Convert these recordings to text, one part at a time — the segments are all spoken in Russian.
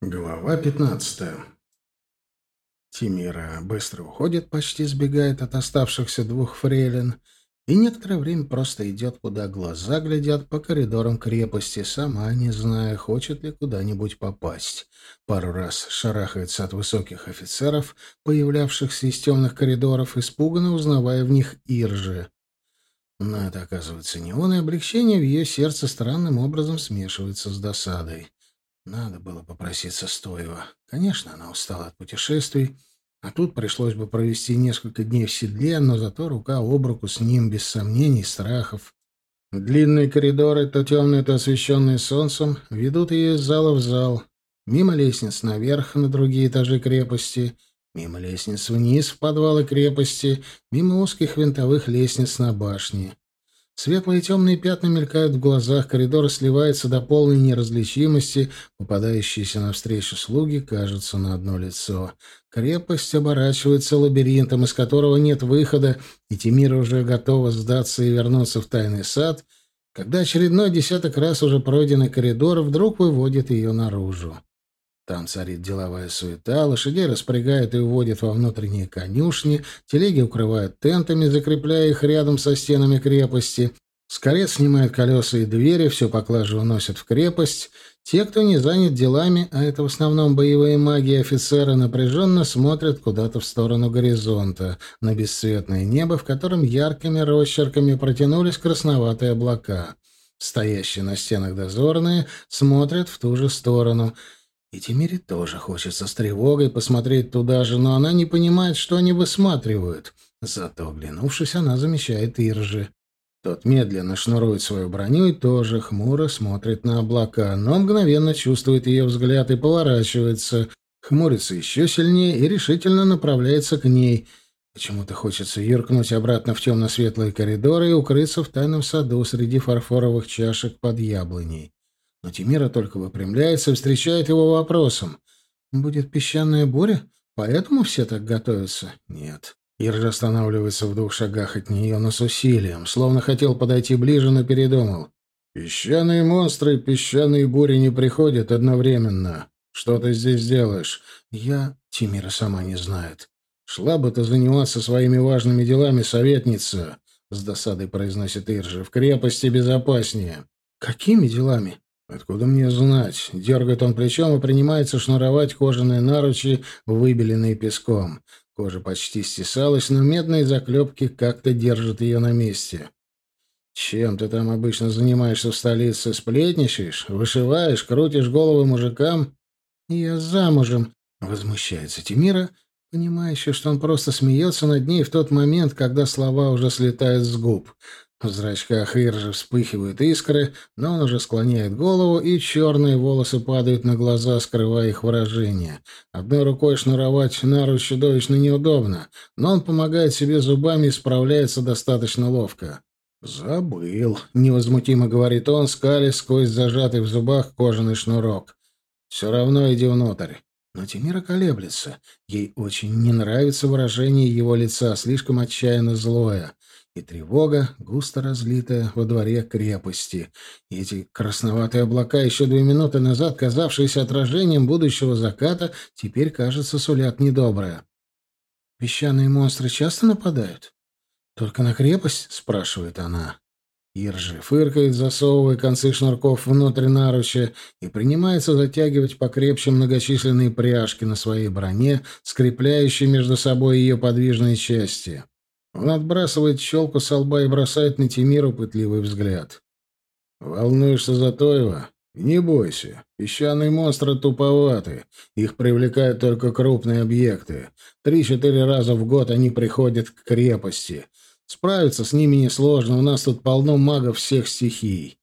Глава пятнадцатая. Тимира быстро уходит, почти сбегает от оставшихся двух фрейлин, и некоторое время просто идет, куда глаза глядят, по коридорам крепости, сама не зная, хочет ли куда-нибудь попасть. Пару раз шарахается от высоких офицеров, появлявшихся из темных коридоров, испуганно узнавая в них Иржи. Но это, оказывается, не он, и облегчение в ее сердце странным образом смешивается с досадой. Надо было попроситься Стоева. Конечно, она устала от путешествий, а тут пришлось бы провести несколько дней в седле, но зато рука об руку с ним, без сомнений, страхов. Длинные коридоры, то темные, то освещенные солнцем, ведут ее из зала в зал, мимо лестниц наверх на другие этажи крепости, мимо лестниц вниз в подвалы крепости, мимо узких винтовых лестниц на башне. Светлые и темные пятна мелькают в глазах, коридоры сливаются до полной неразличимости, попадающиеся навстречу слуги кажутся на одно лицо. Крепость оборачивается лабиринтом, из которого нет выхода, и Тимира уже готова сдаться и вернуться в тайный сад, когда очередной десяток раз уже пройденный коридор вдруг выводит ее наружу. Там царит деловая суета, лошадей распрягают и уводят во внутренние конюшни, телеги укрывают тентами, закрепляя их рядом со стенами крепости. С колец снимают колеса и двери, все поклажу уносят в крепость. Те, кто не занят делами, а это в основном боевые маги и офицеры, напряженно смотрят куда-то в сторону горизонта, на бесцветное небо, в котором яркими росчерками протянулись красноватые облака. Стоящие на стенах дозорные смотрят в ту же сторону — и Тимире тоже хочется с тревогой посмотреть туда же, но она не понимает, что они высматривают. Зато, оглянувшись, она замечает Иржи. Тот медленно шнурует свою броню и тоже хмуро смотрит на облака, но мгновенно чувствует ее взгляд и поворачивается, хмурится еще сильнее и решительно направляется к ней. Почему-то хочется юркнуть обратно в темно-светлые коридоры и укрыться в тайном саду среди фарфоровых чашек под яблоней. Но Тимира только выпрямляется и встречает его вопросом. «Будет песчаная буря? Поэтому все так готовятся?» «Нет». Ирж останавливается в двух шагах от нее, но с усилием, словно хотел подойти ближе, но передумал. «Песчаные монстры и песчаные бури не приходят одновременно. Что ты здесь делаешь?» «Я...» — Тимира сама не знает. «Шла бы ты заниматься своими важными делами, советница!» — с досадой произносит Иржи. «В крепости безопаснее». «Какими делами?» Откуда мне знать? Дергает он плечом и принимается шнуровать кожаные наручи, выбеленные песком. Кожа почти стесалась, но медные заклепки как-то держат ее на месте. Чем ты там обычно занимаешься в столице? Сплетничаешь? Вышиваешь? Крутишь головы мужикам? Я замужем, возмущается Тимира, понимающая, что он просто смеется над ней в тот момент, когда слова уже слетают с губ. В зрачках Иржи вспыхивают искры, но он уже склоняет голову, и черные волосы падают на глаза, скрывая их выражение. Одной рукой шнуровать нару чудовищно неудобно, но он помогает себе зубами и справляется достаточно ловко. «Забыл», — невозмутимо говорит он, скалясь сквозь зажатый в зубах кожаный шнурок. «Все равно иди внутрь». Но Тимира колеблется. Ей очень не нравится выражение его лица, слишком отчаянно злое и тревога, густо разлитая во дворе крепости. И эти красноватые облака, еще две минуты назад казавшиеся отражением будущего заката, теперь, кажется, сулят недоброе. «Песчаные монстры часто нападают?» «Только на крепость?» — спрашивает она. Иржи фыркает, засовывая концы шнурков внутрь наруча и принимается затягивать покрепче многочисленные пряжки на своей броне, скрепляющие между собой ее подвижные части. Он отбрасывает щелку со лба и бросает на Тимиру пытливый взгляд. «Волнуешься за Тоева? Не бойся. Песчаные монстры туповаты. Их привлекают только крупные объекты. Три-четыре раза в год они приходят к крепости. Справиться с ними несложно. У нас тут полно магов всех стихий.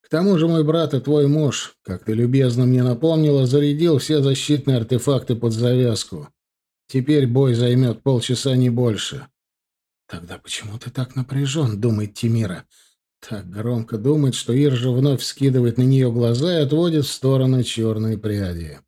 К тому же мой брат и твой муж, как ты любезно мне напомнила, зарядил все защитные артефакты под завязку. Теперь бой займет полчаса, не больше. «Тогда почему ты так напряжен?» — думает Тимира. Так громко думает, что Иржа вновь скидывает на нее глаза и отводит в сторону черные пряди.